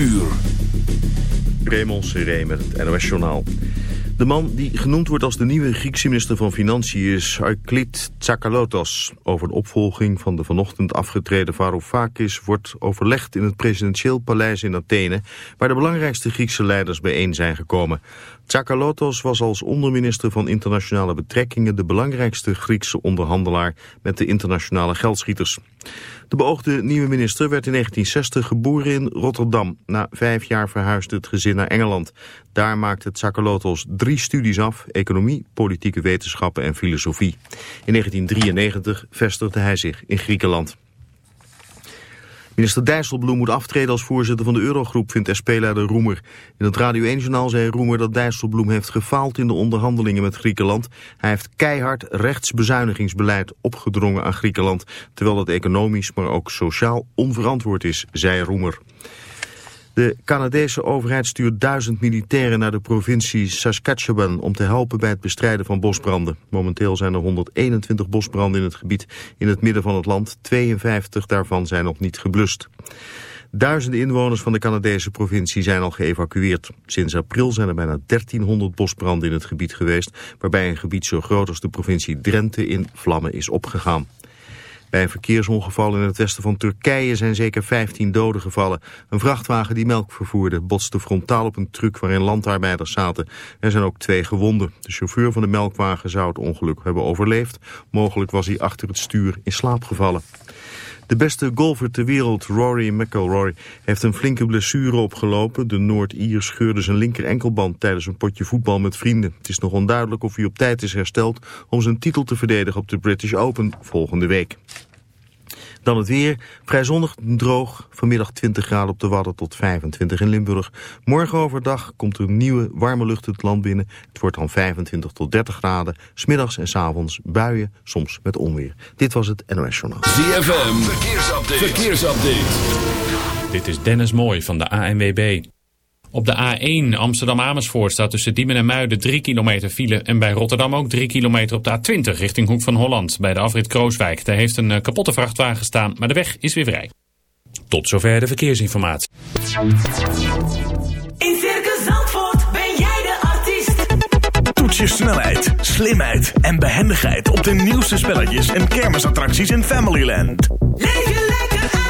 uur. Raymond Seré met het NOS-journaal. De man die genoemd wordt als de nieuwe Griekse minister van Financiën is Arklit Tsakalotos. Over de opvolging van de vanochtend afgetreden Varoufakis wordt overlegd in het presidentieel paleis in Athene, waar de belangrijkste Griekse leiders bijeen zijn gekomen. Tsakalotos was als onderminister van internationale betrekkingen de belangrijkste Griekse onderhandelaar met de internationale geldschieters. De beoogde nieuwe minister werd in 1960 geboren in Rotterdam. Na vijf jaar verhuisde het gezin naar Engeland. Daar maakte Tsakalotos drie studies af, economie, politieke wetenschappen en filosofie. In 1993 vestigde hij zich in Griekenland. Minister Dijsselbloem moet aftreden als voorzitter van de Eurogroep, vindt SP-leider Roemer. In het Radio 1-journaal zei Roemer dat Dijsselbloem heeft gefaald in de onderhandelingen met Griekenland. Hij heeft keihard rechtsbezuinigingsbeleid opgedrongen aan Griekenland, terwijl dat economisch, maar ook sociaal onverantwoord is, zei Roemer. De Canadese overheid stuurt duizend militairen naar de provincie Saskatchewan om te helpen bij het bestrijden van bosbranden. Momenteel zijn er 121 bosbranden in het gebied in het midden van het land. 52 daarvan zijn nog niet geblust. Duizenden inwoners van de Canadese provincie zijn al geëvacueerd. Sinds april zijn er bijna 1300 bosbranden in het gebied geweest, waarbij een gebied zo groot als de provincie Drenthe in vlammen is opgegaan. Bij een verkeersongeval in het westen van Turkije zijn zeker 15 doden gevallen. Een vrachtwagen die melk vervoerde botste frontaal op een truck waarin landarbeiders zaten. Er zijn ook twee gewonden. De chauffeur van de melkwagen zou het ongeluk hebben overleefd. Mogelijk was hij achter het stuur in slaap gevallen. De beste golfer ter wereld, Rory McIlroy, heeft een flinke blessure opgelopen. De Noord-Ier scheurde zijn linker enkelband tijdens een potje voetbal met vrienden. Het is nog onduidelijk of hij op tijd is hersteld om zijn titel te verdedigen op de British Open volgende week. Dan het weer. Vrij zonnig, droog. Vanmiddag 20 graden op de Wadden tot 25 in Limburg. Morgen overdag komt er nieuwe warme lucht het land binnen. Het wordt dan 25 tot 30 graden. Smiddags en s avonds buien, soms met onweer. Dit was het NOS Journaal. ZFM, verkeersupdate. verkeersupdate. Dit is Dennis Mooij van de ANWB. Op de A1 Amsterdam-Amersfoort staat tussen Diemen en Muiden 3 kilometer file. En bij Rotterdam ook 3 kilometer op de A20 richting Hoek van Holland. Bij de afrit Krooswijk. Daar heeft een eh, kapotte vrachtwagen staan, maar de weg is weer vrij. Tot zover de verkeersinformatie. In Circus Zandvoort ben jij de artiest. Toets je snelheid, slimheid en behendigheid op de nieuwste spelletjes en kermisattracties in Familyland. Leef je lekker uit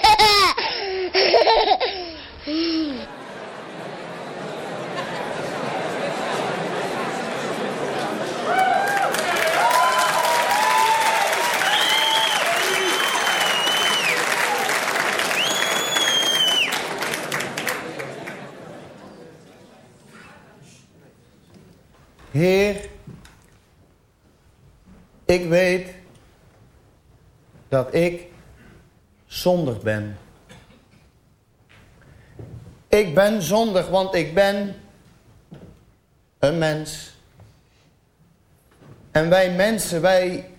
Heer, ik weet dat ik zondig ben. Ik ben zondig, want ik ben een mens. En wij mensen, wij,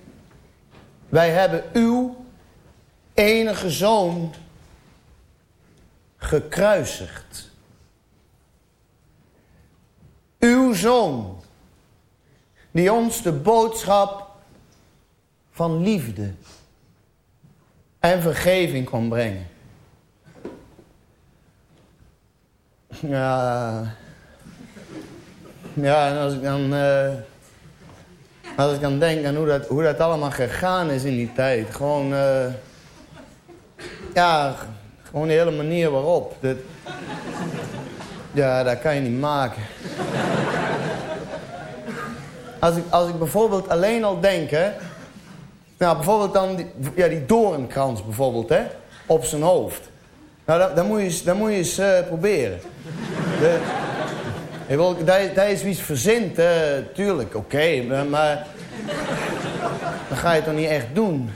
wij hebben uw enige zoon gekruisigd. Uw zoon, die ons de boodschap van liefde en vergeving kon brengen. Ja, ja en als ik dan, eh, als ik dan denk aan hoe dat, hoe dat allemaal gegaan is in die tijd. Gewoon, eh, ja, gewoon de hele manier waarop. Dat, ja, dat kan je niet maken. Als ik, als ik bijvoorbeeld alleen al denk, hè. Nou, bijvoorbeeld dan die, ja, die doornkrans bijvoorbeeld, hè. Op zijn hoofd. Nou, dat, dat moet je eens, dat moet je eh, proberen. De, wil, dat, is het verzint, eh, tuurlijk, oké. maar dan ga je het toch niet echt doen.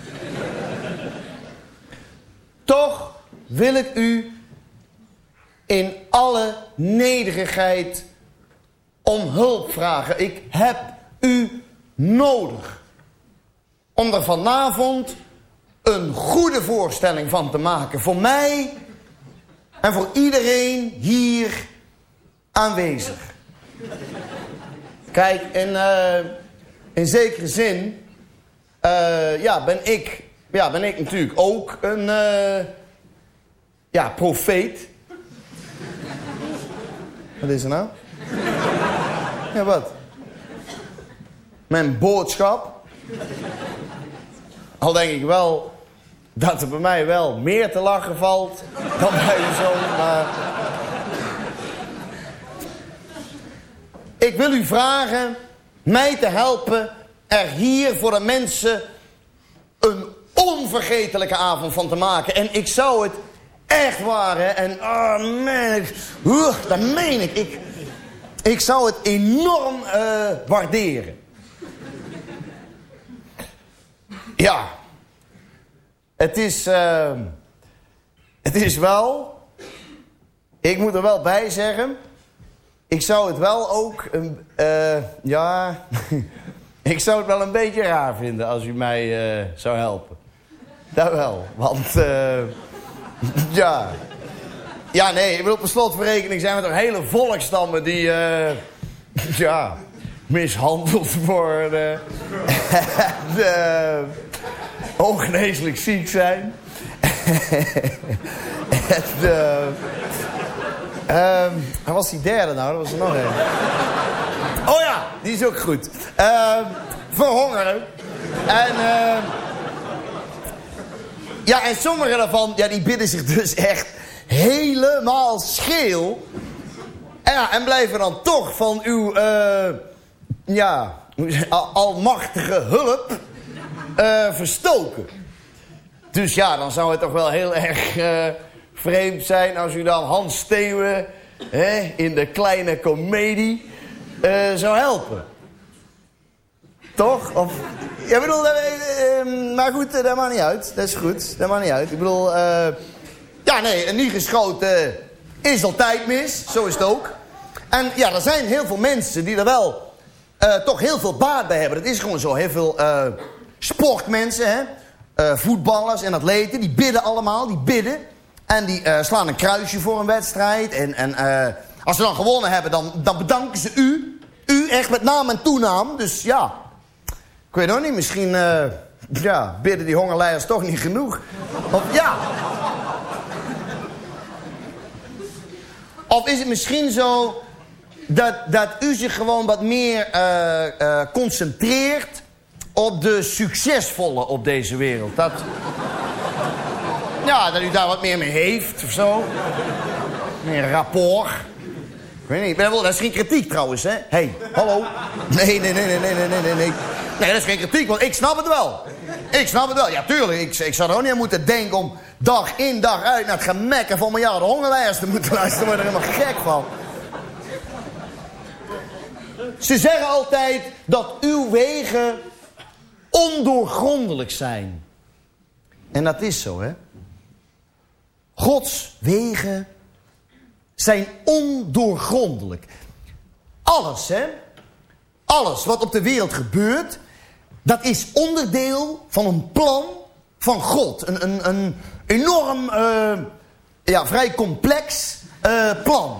Toch wil ik u in alle nederigheid om hulp vragen. Ik heb u nodig. Om er vanavond een goede voorstelling van te maken. Voor mij en voor iedereen hier aanwezig. Kijk, in, eh, in zekere zin eh, ja, ben, ik, ja, ben ik natuurlijk ook een eh, ja, profeet. Wat is er nou? Ja, wat? Mijn boodschap. Al denk ik wel dat er bij mij wel meer te lachen valt dan bij uw zoon, maar... Ik wil u vragen mij te helpen er hier voor de mensen een onvergetelijke avond van te maken. En ik zou het echt waar. En, oh man, ik, uh, dat meen ik. ik. Zou het enorm uh, waarderen. Ja. Het is... Uh, het is wel... Ik moet er wel bij zeggen... Ik zou het wel ook... Uh, ja... ik zou het wel een beetje raar vinden als u mij uh, zou helpen. Dat wel. Want... Uh, ja... Ja, nee, ik op een slotverrekening zijn we toch hele volkstammen die... Ja... mishandeld worden. en, ongeneeslijk ziek zijn. en, uh, um, was die derde nou? Dat was er nog een. Oh ja, die is ook goed. Uh, verhongeren. En... Uh, ja, en sommige daarvan, ja, die bidden zich dus echt helemaal scheel. En, ja, en blijven dan toch van uw, uh, ja, almachtige hulp uh, verstoken. Dus ja, dan zou het toch wel heel erg uh, vreemd zijn als u dan Hans Steeuwen hè, in de kleine komedie uh, zou helpen. Toch? Of, ja, bedoel, maar goed, dat maakt niet uit. Dat is goed, dat maakt niet uit. Ik bedoel, ja nee, een niet geschoten is altijd mis. Zo is het ook. En ja, er zijn heel veel mensen die er wel toch heel veel baat bij hebben. Dat is gewoon zo, heel veel sportmensen, hè? Uh, voetballers en atleten, die bidden allemaal, die bidden. En die uh, slaan een kruisje voor een wedstrijd. En, en uh, als ze dan gewonnen hebben, dan, dan bedanken ze u. U echt met naam en toenaam. Dus ja, ik weet ook niet, misschien ja, bidden die hongerleiders toch niet genoeg. Of ja. Of is het misschien zo dat, dat u zich gewoon wat meer concentreert op de succesvolle op deze wereld. Dat... Ja, dat u daar wat meer mee heeft of zo. Meer rapport. Ik weet niet, dat is geen kritiek trouwens, hè? Hé, hey, hallo? Nee, nee, nee, nee, nee, nee, nee, nee. Nee, dat is geen kritiek, want ik snap het wel. Ik snap het wel. Ja, tuurlijk, ik, ik zou er ook niet aan moeten denken om dag in dag uit naar het gemekken van de hongerlijst te moeten luisteren. Daar word er helemaal gek van. Ze zeggen altijd dat uw wegen ondoorgrondelijk zijn. En dat is zo, hè? Gods wegen zijn ondoorgrondelijk. Alles, hè? Alles wat op de wereld gebeurt, dat is onderdeel van een plan van God. Een, een, een enorm, eh, ja, vrij complex eh, plan.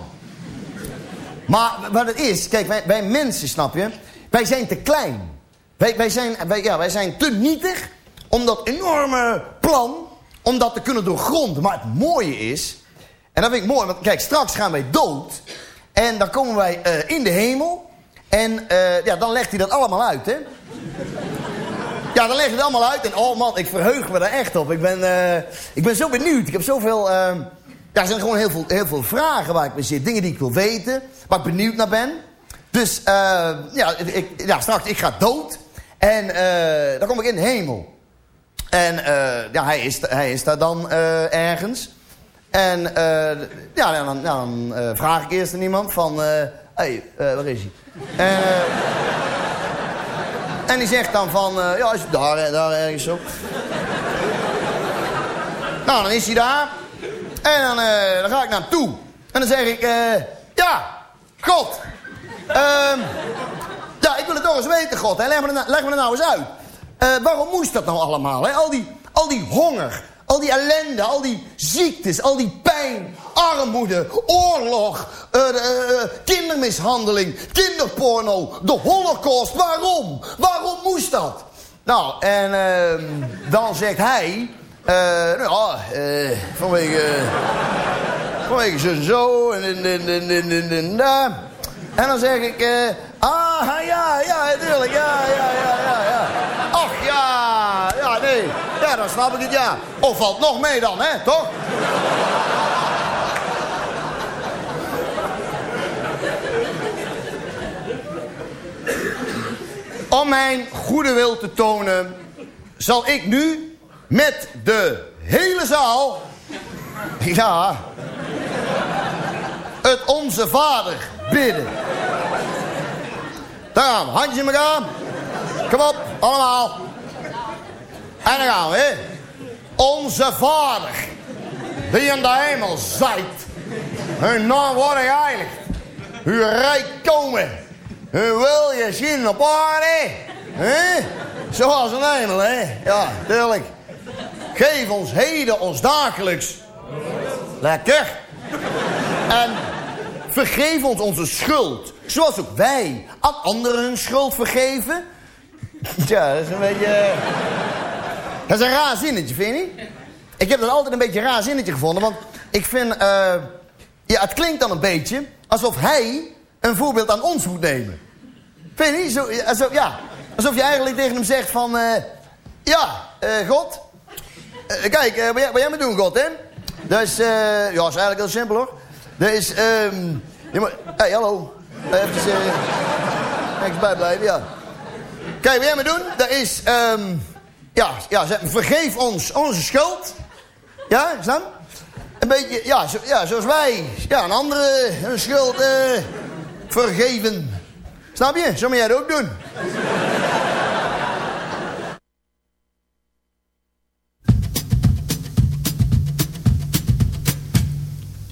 Maar wat het is, kijk, wij, wij mensen, snap je, wij zijn te klein. Wij, wij, zijn, wij, ja, wij zijn te nietig om dat enorme plan, om dat te kunnen doorgronden. Maar het mooie is, en dat vind ik mooi, want kijk, straks gaan wij dood. En dan komen wij eh, in de hemel. En eh, ja, dan legt hij dat allemaal uit, hè. Ja, dan legt hij het allemaal uit. En oh man, ik verheug me daar echt op. Ik ben, eh, ik ben zo benieuwd. Ik heb zoveel... ja, er zijn gewoon heel veel, heel veel vragen waar ik mee zit. Dingen die ik wil weten. Waar ik benieuwd naar ben. Dus ja, ik, ja, straks, ik ga dood. En dan kom ik in de hemel. En ja, hij is, hij is daar dan ergens. En uh, ja, dan, dan uh, vraag ik eerst aan iemand van... Hé, uh, hey, waar is hij? En, en die zegt dan van... ja, is daar, daar ergens zo. nou, dan is hij daar. En dan, dan ga ik naar hem toe. En dan zeg ik... ja, God. Ehm, ik wil het toch eens weten, God. Hè? Leg, me, leg er nou eens uit. waarom moest dat nou allemaal? Hè? Al, die, al die honger al die ellende, al die ziektes, al die pijn, armoede, oorlog, uh, uh, kindermishandeling, kinderporno, de holocaust. Waarom? Waarom moest dat? Nou, en uh, dan zegt hij... nou, vanwege... vanwege zo zo en, en dan zeg ik... ah, ja, ja, natuurlijk, ja, ja, ja, ja, ja. Ach, ja, ja, nee. Ja, dan snap ik het, ja. Of valt nog mee dan, hè, toch? Om mijn goede wil te tonen... zal ik nu met de hele zaal... Ja... het Onze Vader bidden. Daar gaan we. Handjes in elkaar. Kom op, allemaal. En dan gaan we. Onze Vader, die in de hemel zijt. Hun naam wordt geheiligd. Uw rijk komen. Uw wil je zien op aarde. hè? Zoals een hemel, hè. Ja, tuurlijk. Geef ons heden ons dagelijks. Lekker. En vergeef ons onze schuld. Zoals ook wij aan anderen hun schuld vergeven. Tja, dat is een beetje... Dat is een raar zinnetje, vind je niet? Ik heb dat altijd een beetje een raar zinnetje gevonden. Want ik vind... Uh, ja, het klinkt dan een beetje alsof hij een voorbeeld aan ons moet nemen. Vind je niet? Zo, alsof, ja, alsof je eigenlijk tegen hem zegt van... Ja, God. kijk, wat, jij, wat moet doen, God, hè? Dat is... ja, is eigenlijk heel simpel, hoor. Dat is... Um, hey, hallo. Even... Uh, bij blijven, ja. Kijk, wat jij moet doen, dat is... Um, ja, ja, vergeef ons onze schuld. Ja, snap? Een beetje, ja, ja zoals wij ja, een andere een schuld uh, vergeven. Snap je? Zo moet jij dat ook doen.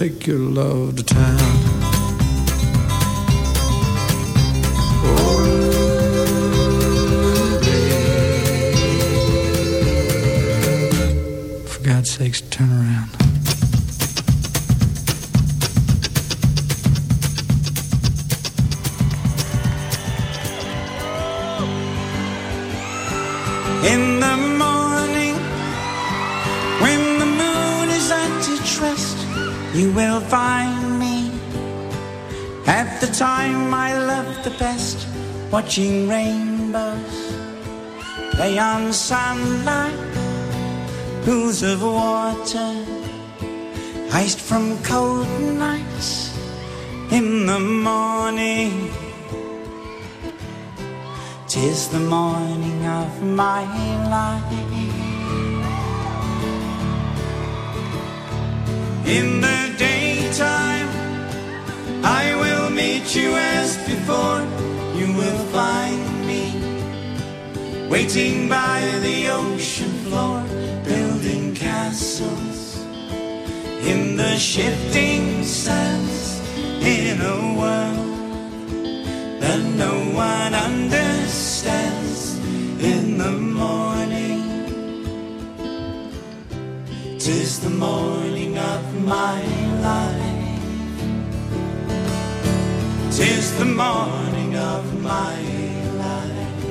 Take your love to town. For God's sakes, turn around. Watching rainbows play on sunlight, pools of water, iced from cold nights. In the morning, tis the morning of my life. In the daytime, I will meet you as before. You will find me waiting by the ocean floor, building castles in the shifting sands in a world that no one understands. In the morning, tis the morning of my life. Tis the morning of my life.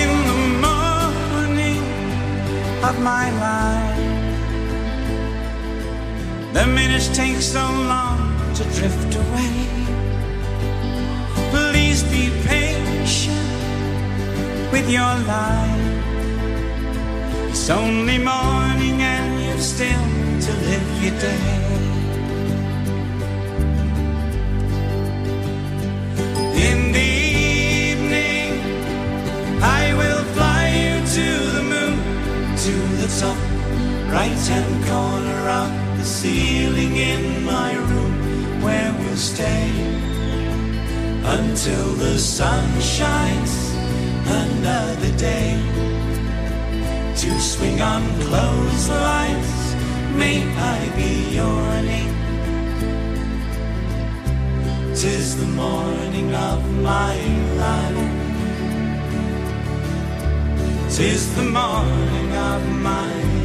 In the morning of my life, the minutes take so long to drift away. Please be patient with your life. It's only morning and you've still to live your day. In the evening, I will fly you to the moon, to the top right hand corner of the ceiling in my room, where we'll stay until the sun shines another day. To swing on clotheslines, may I be your name. Tis the morning of my life. Tis the morning of my life.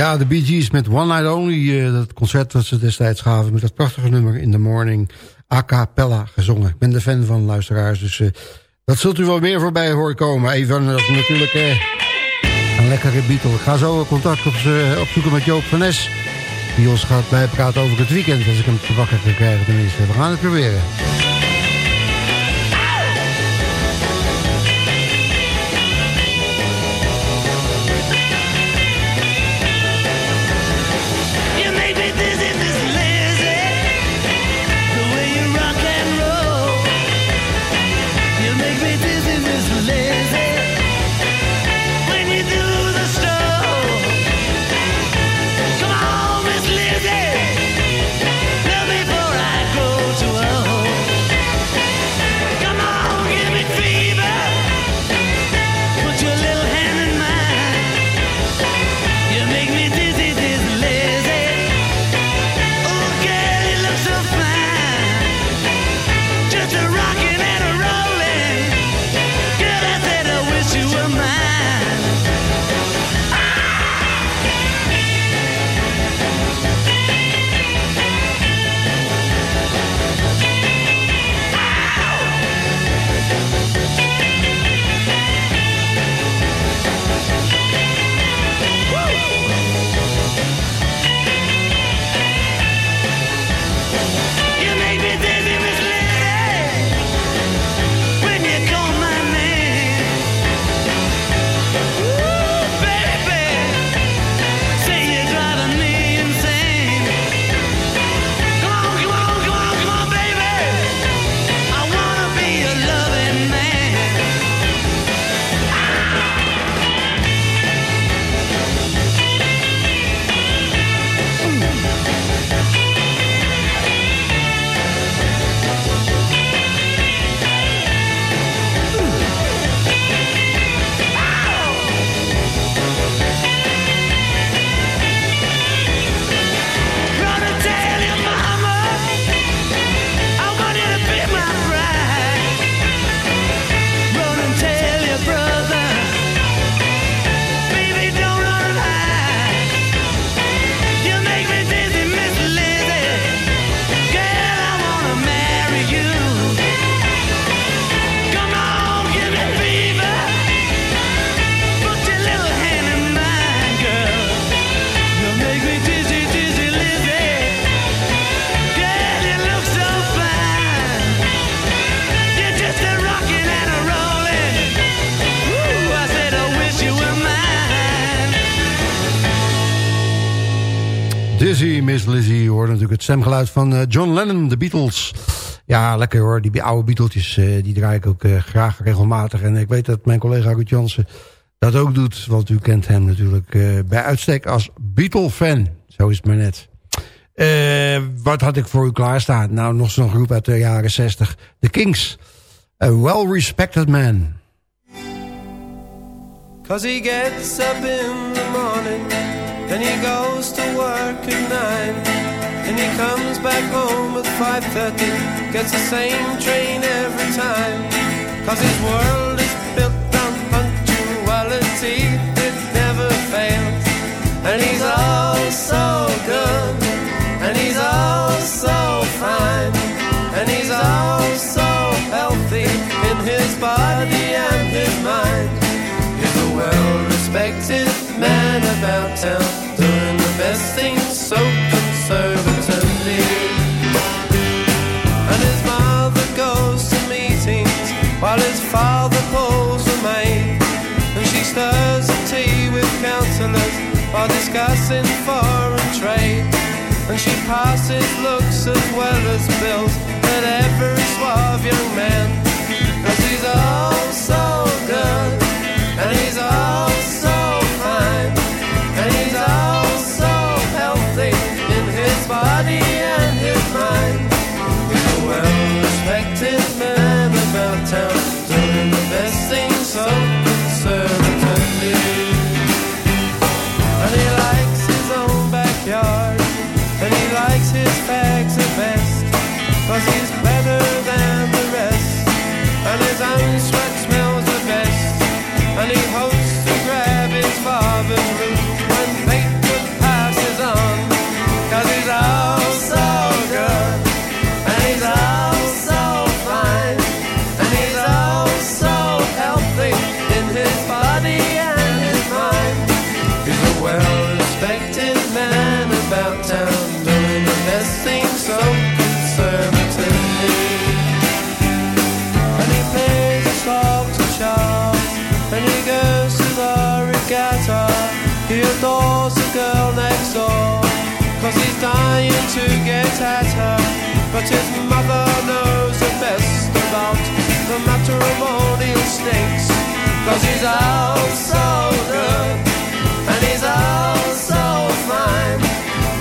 Ja, de Bee Gees met One Night Only. eh, dat concert dat ze destijds gaven met dat prachtige nummer In the Morning. A cappella gezongen. Ik ben de fan van luisteraars, dus eh, dat zult u wel meer voorbij horen komen. Even eh, natuurlijk een lekkere Beatle. Ik ga zo contact op, opzoeken met Joop van Nes. Die ons gaat bijpraten over het weekend. Als ik hem te wakker kan krijgen tenminste. We gaan het proberen. Stemgeluid van eh, John Lennon, de Beatles. Ja, lekker hoor. Die oude Beatles, uh, die draai ik ook uh, graag regelmatig. En ik weet dat mijn collega Ruud Jansen dat ook doet. Want u kent hem natuurlijk bij uitstek als Beatle-fan. Zo is het maar net. wat had ik voor u klaarstaan? Nou, nog zo'n groep uit de jaren 60. The Kings. A well-respected man. Cause he gets up in the morning and he goes to work at nine and he comes back home at 5.30 gets the same train every time. Cause his world is built on punctuality. It never fails. And he's all so good. And he's all so fine. And he's all so healthy in his body and his mind. He's a well-respected man about town doing the best things so while his father pulls the maid. And she stirs the tea with councillors while discussing foreign trade. And she passes looks as well as bills at every suave young man. Cause he's all so good and he's all to get at her. But his mother knows the best about the matrimonial snakes, cause he's all so good, and he's all so fine,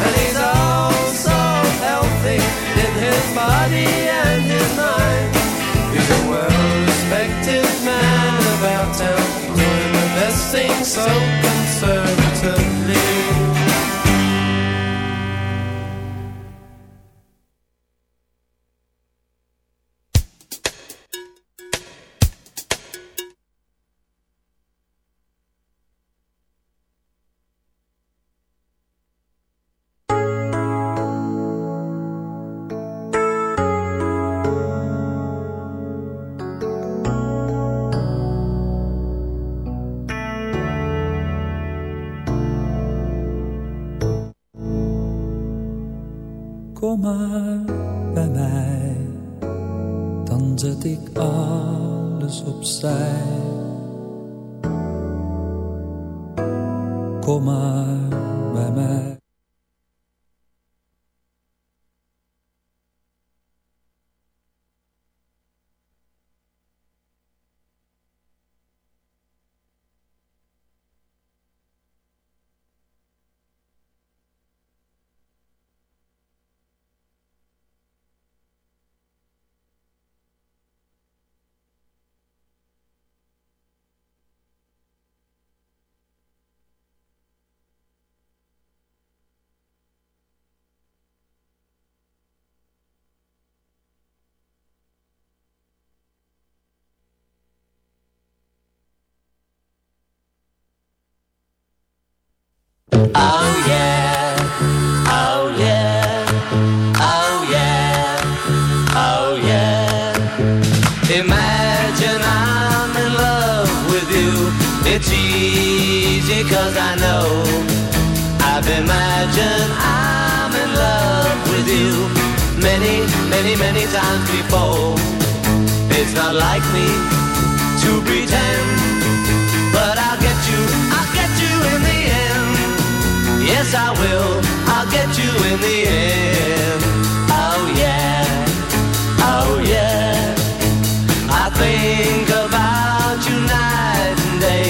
and he's all so healthy in his body and his mind. He's a well-respected man about town, doing the best things so conservatively. Kom maar bij mij, dan zet ik alles opzij. Kom maar bij mij. Cause I know. I've imagined I'm in love with you many, many, many times before. It's not like me in the end. Oh yeah, oh yeah. I think about you night and day.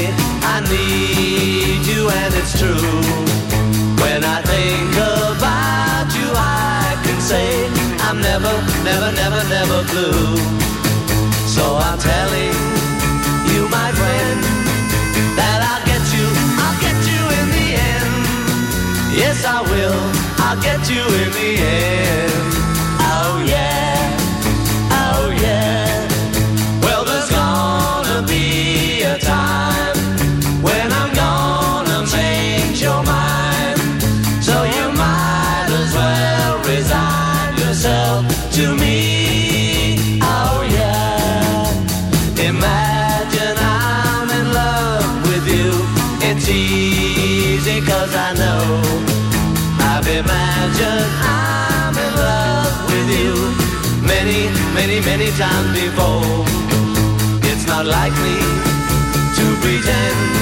I need you and it's true. When I think about you, I can say I'm never, never, never, never blue. So I'm telling I'll get you in the end. many times before. It's not like me to pretend.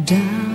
down.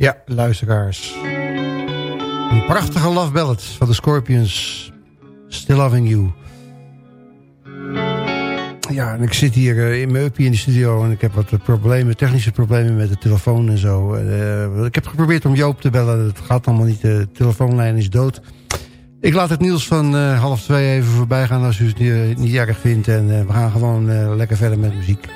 Ja, luisteraars. Een prachtige love ballad van de Scorpions. Still Loving You. Ja, en ik zit hier eh, in mijn uppie in de studio... en ik heb wat problemen, technische problemen met de telefoon en zo. Eh, ik heb geprobeerd om Joop te bellen. Het gaat allemaal niet. De telefoonlijn is dood. Ik laat het nieuws van eh, half twee even voorbij gaan... als u het niet, erg vindt. En eh, we gaan gewoon eh, lekker verder met muziek.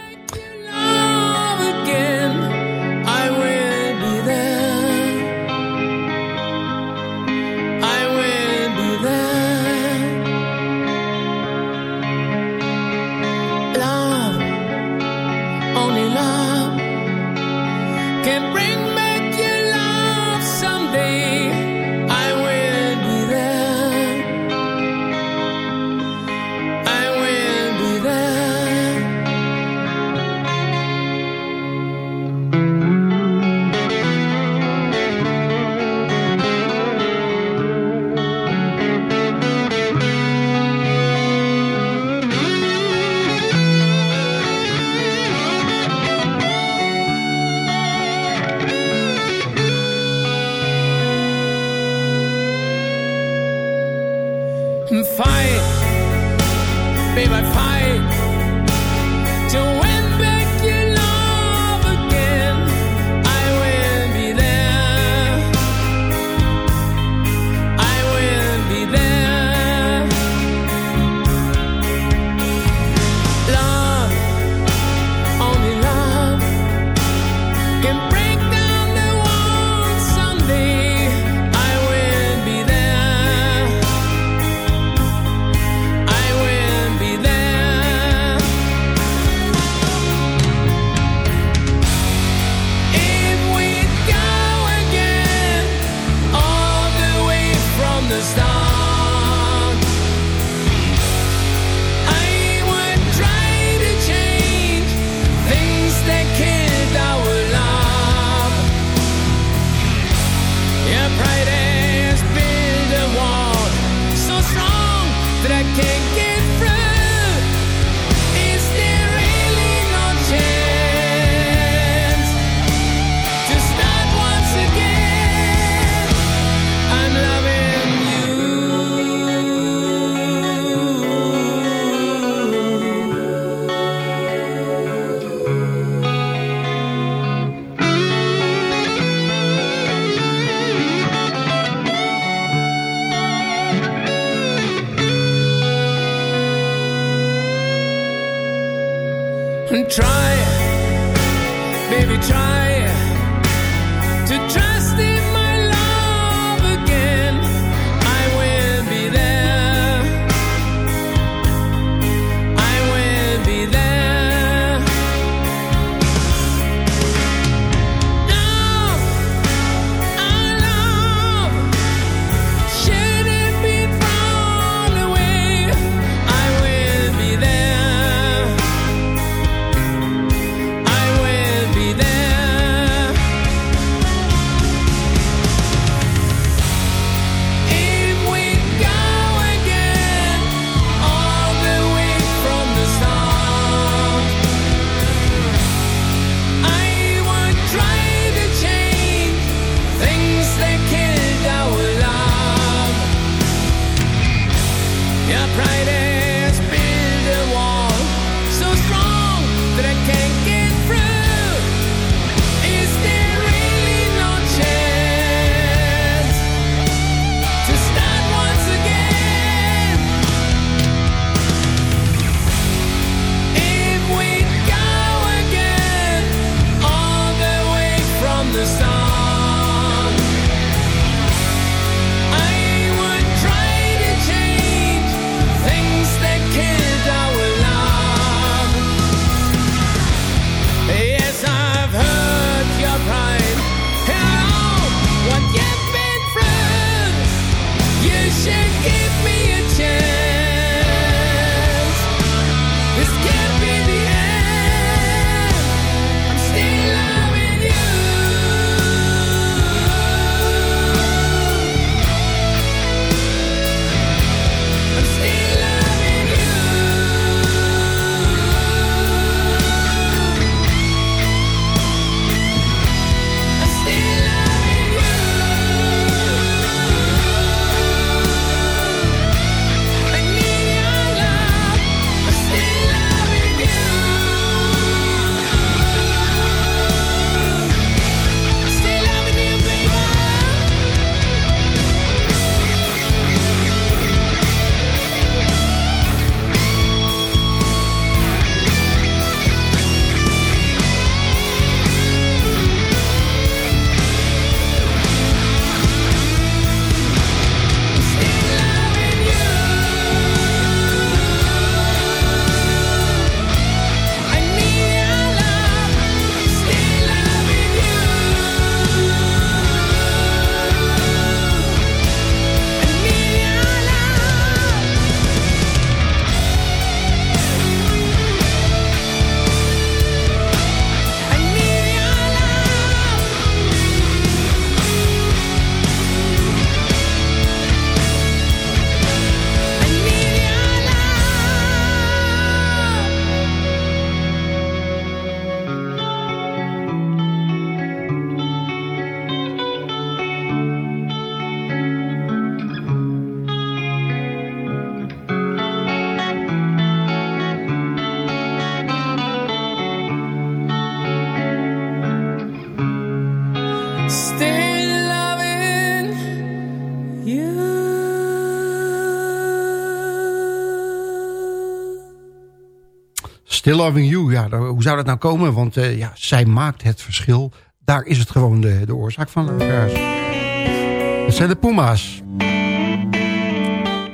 Still Loving You, ja, hoe zou dat nou komen? Want eh, ja, zij maakt het verschil. Daar is het gewoon de, de oorzaak van. Het zijn de Puma's.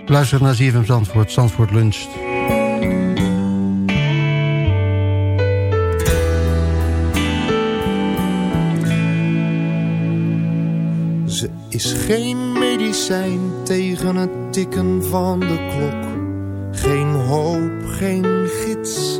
Luister naar ZFM Zandvoort, Zandvoort Lunch. Ze is geen medicijn tegen het tikken van de klok. Geen hoop, geen gids,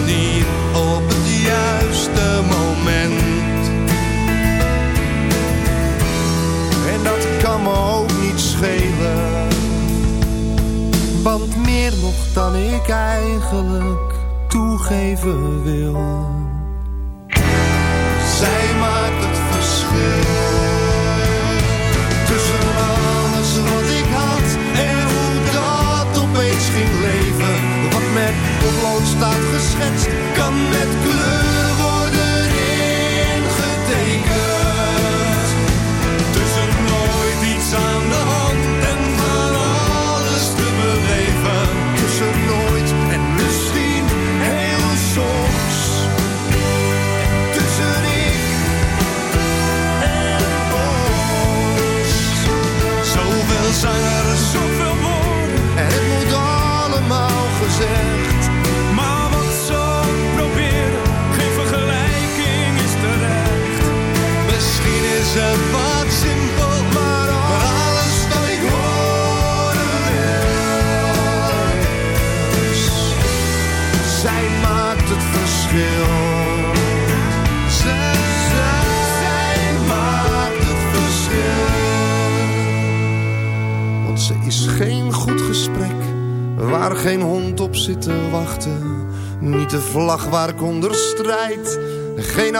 kan me ook niet schelen. Want meer nog dan ik eigenlijk toegeven wil.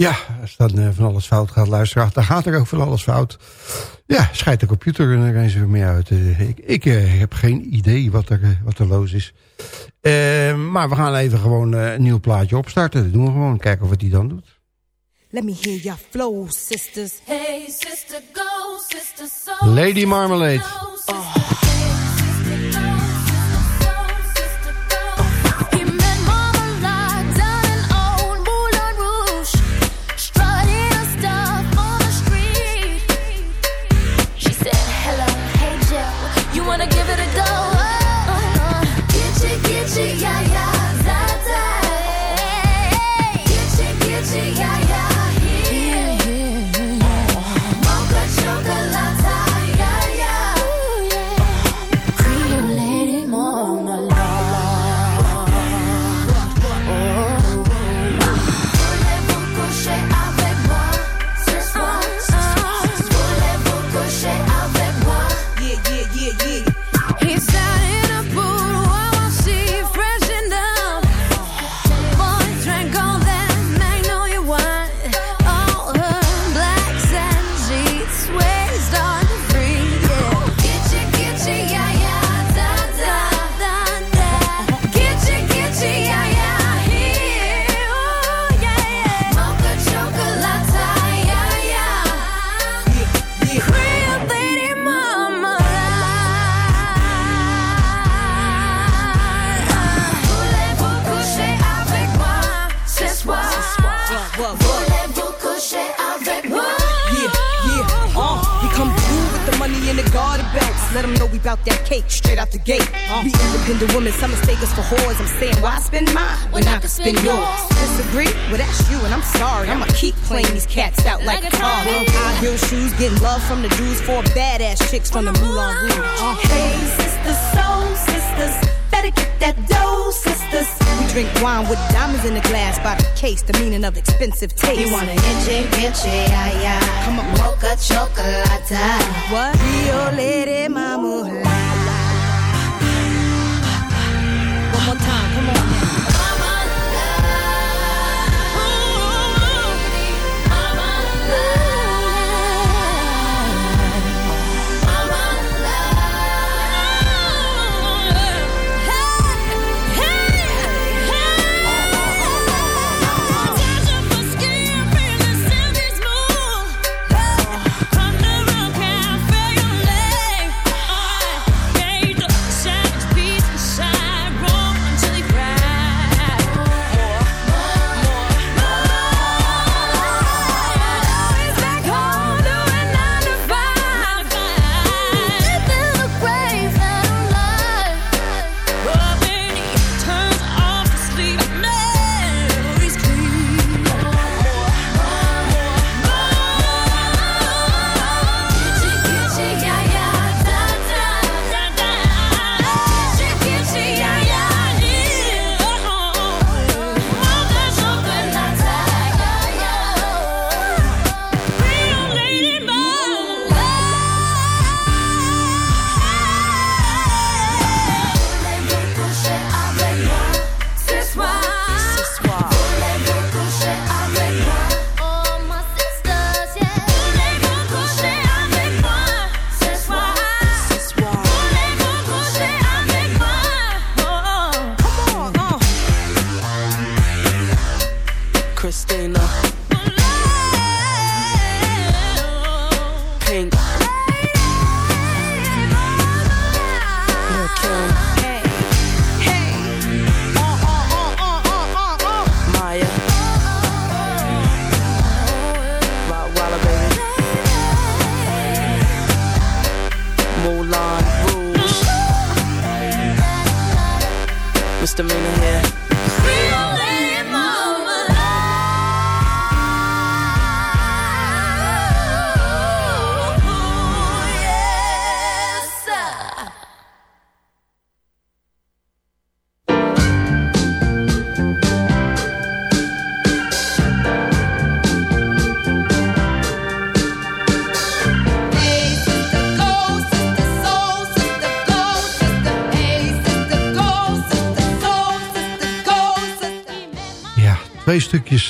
Ja, als dan eh, van alles fout gaat luisteren, dan gaat er ook van alles fout. Ja, schijt de computer en dan rijden ze weer mee uit. Eh, ik ik eh, heb geen idee wat er, wat er los is. Maar we gaan even gewoon een nieuw plaatje opstarten. Dat doen we gewoon. Kijken of het die dan doet. Let me hear your flow, sisters. Hey, sister, go, sister, so. Lady Marmalade. Money in the garter belts. Let them know we bout that cake straight out the gate. Uh, we independent women, some mistake us for whores. I'm saying, why spend mine when I can spend yours? Disagree? Well, that's you, and I'm sorry. I'ma keep playing these cats out like a car. High heel shoes, getting love from the dudes, four badass chicks from the Moulin Rouge. Hey, sisters, soul sisters, better get that dough, sisters. Drink wine with diamonds in the glass by the case, the meaning of expensive taste. You wanna itchy, itchy, ay, ay. Come on. Mocha chocolate. What? Rio Lady Mama. One more time, come on.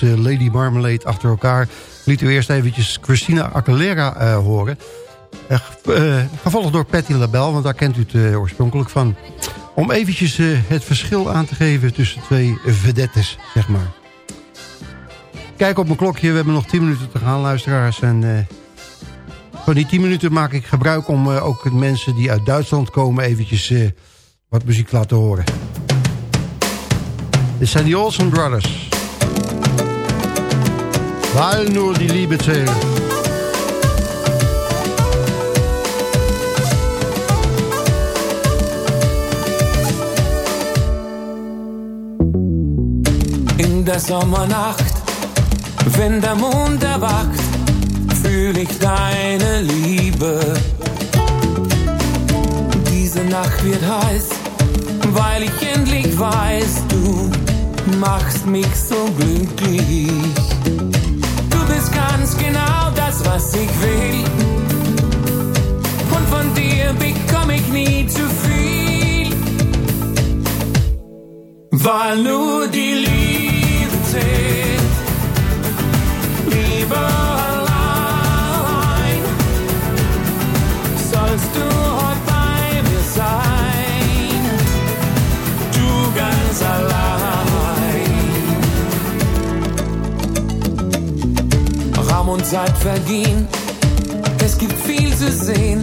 Eh, Lady Marmalade achter elkaar. Liet u eerst eventjes Christina Aguilera eh, horen. Eh, ge- gevolgd door Patti LaBelle, want daar kent u het oorspronkelijk van. Om eventjes het verschil aan te geven tussen twee vedettes, zeg maar. Kijk op mijn klokje, we hebben nog 10 minuten te gaan, luisteraars. En van die 10 minuten maak ik gebruik om ook mensen die uit Duitsland komen... eventjes wat muziek te laten horen. Dit zijn die Olsen Brothers. Weil nur die Liebe zählt. In der Sommernacht, wenn der Mond erwacht, fühle ich deine Liebe. Diese Nacht wird heiß, weil ich endlich weiß, du machst mich so glücklich. Ganz genau das, was ich will. Und von dir bekomme ich nie zu viel. Weil nur die Liebe. Liebe allein. Sollst du und Zeit vergehen. Es gibt viel zu sehen.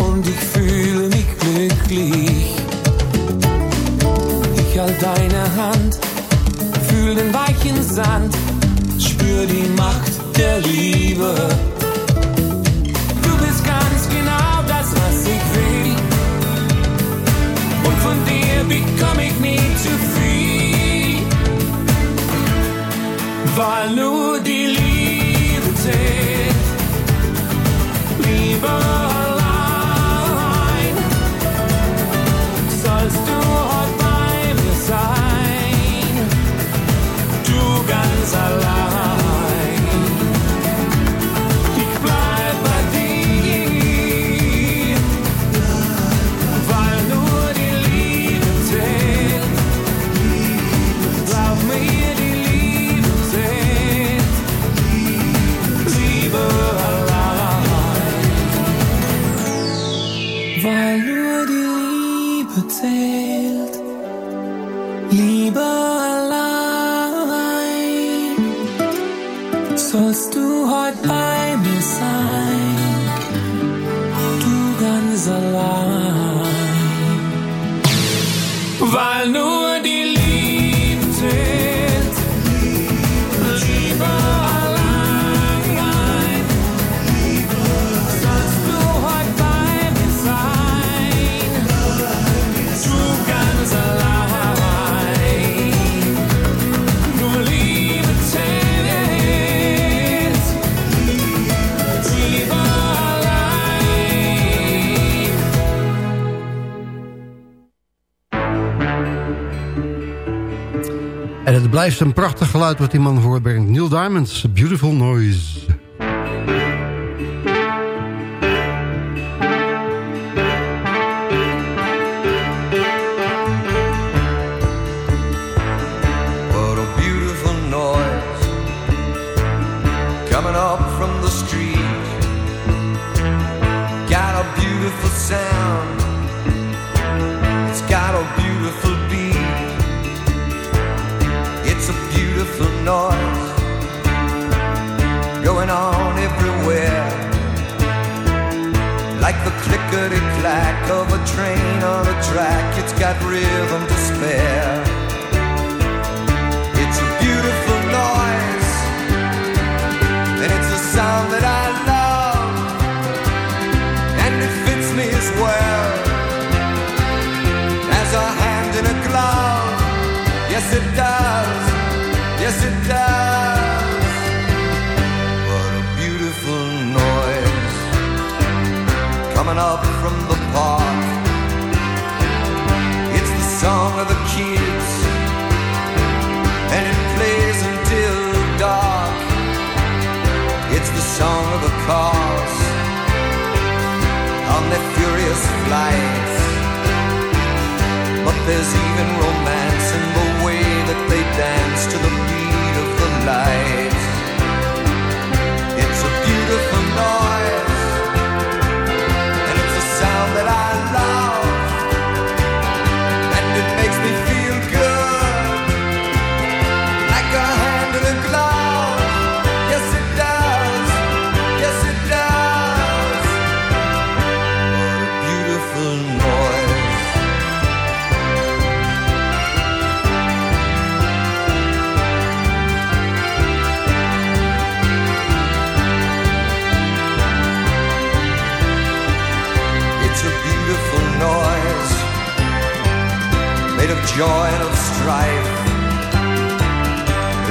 Und ich fühle mich glücklich. Ich halt deine Hand, fühl den weichen Sand spür die Macht der Liebe. Du bist ganz genau das, was ich will. Und von dir bekomm ich nie zu viel. Weil nur die leave us. Blijft een prachtig geluid wat die man voorbrengt. Neil Diamond's Beautiful Noise. But a beautiful noise coming up from the park. It's the song of the kids and it plays until dark. It's the song of the cars on their furious lights But there's even romance in the way that they dance to the light. Joy and of strife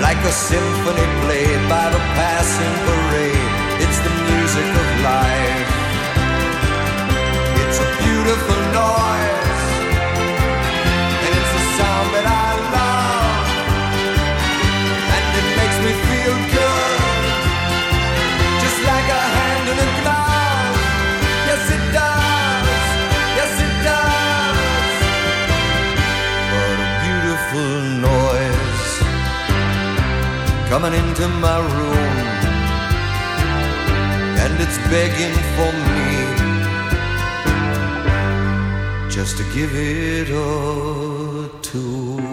like a symphony played by the passing parade. It's the music of life. It's a beautiful noise, and it's a sound that I love, and it makes me feel coming into my room, and it's begging for me just to give it a tune.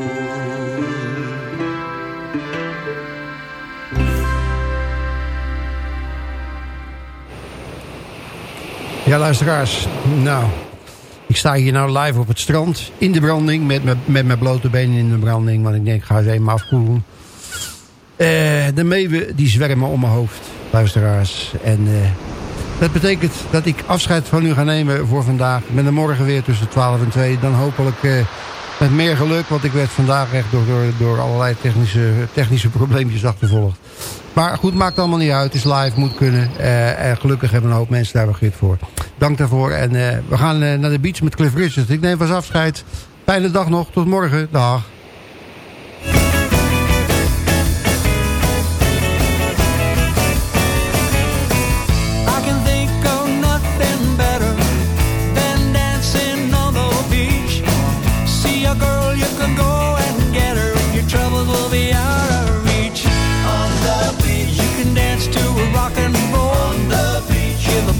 Ja, luisteraars. Nou, ik sta hier nou live op het strand. In de branding. Met, met, mijn blote benen in de branding. Want ik denk, ik ga eens even afkoelen. Eh, de meeuwen die zwermen om mijn hoofd, luisteraars. En eh, dat betekent dat ik afscheid van u ga nemen voor vandaag. Ben er morgen weer tussen 12 en 2. Dan hopelijk eh, met meer geluk, want ik werd vandaag echt door, door, allerlei technische, technische probleempjes achtervolgd. Maar goed, maakt allemaal niet uit. Het is live, moet kunnen. Eh, en gelukkig hebben een hoop mensen daar begrip voor. Dank daarvoor. En eh, we gaan naar de beach met Cliff Richard. Ik neem vast afscheid. Fijne dag nog. Tot morgen. Dag.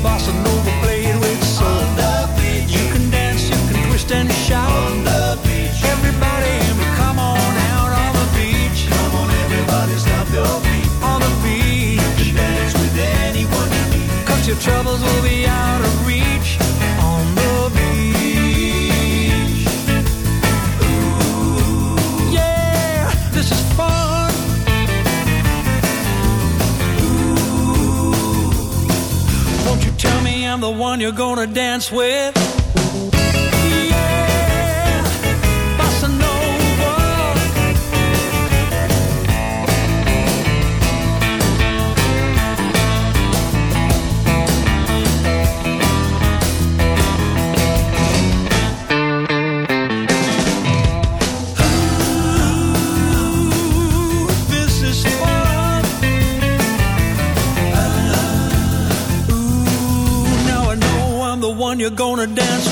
Bossa nova played with soul. On the beach, you can dance, you can twist and shout. On the beach, everybody, come on out on the beach. Come on, everybody, stop your feet. On the beach, you can dance with anyone you meet. Cause your troubles will be I'm the one you're gonna dance with? You're gonna dance